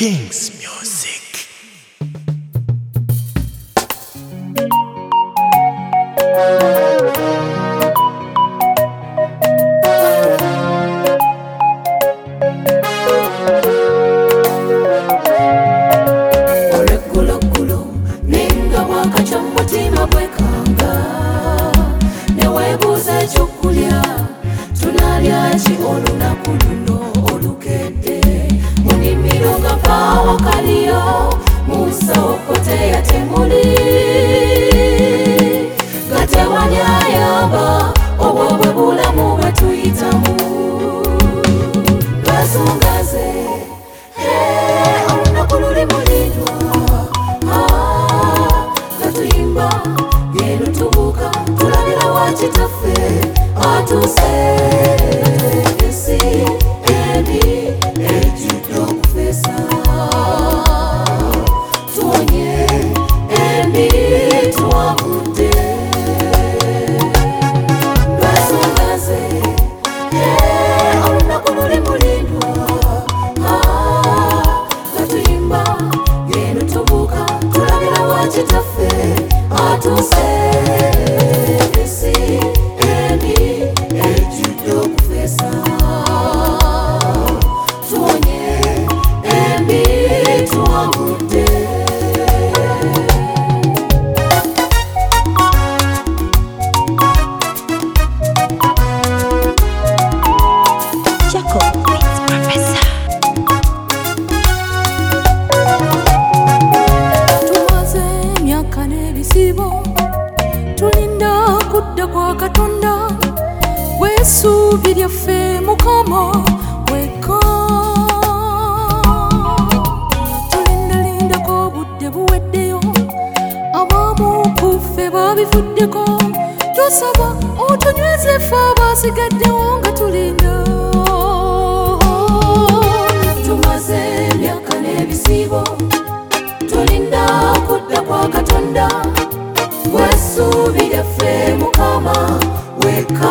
King's Music. wakalio musa upoteya temuli gatewanyayaba obwobwe bulamu bwetuyitamu basungaze olunaku eh, lulimulinwa ah, tatuyimba yenutubuka tulabira wakitaffe atuse omuddo gwa katonda weesuubi lyaffe mukama weka tulindalindako obudde buweddeyo abaamu kuffe baabivuddeko tusaba otunywezeffe abaasigaddewo nga tulindao twesuubire ffe mukama wekka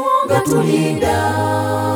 wewe ungetulinda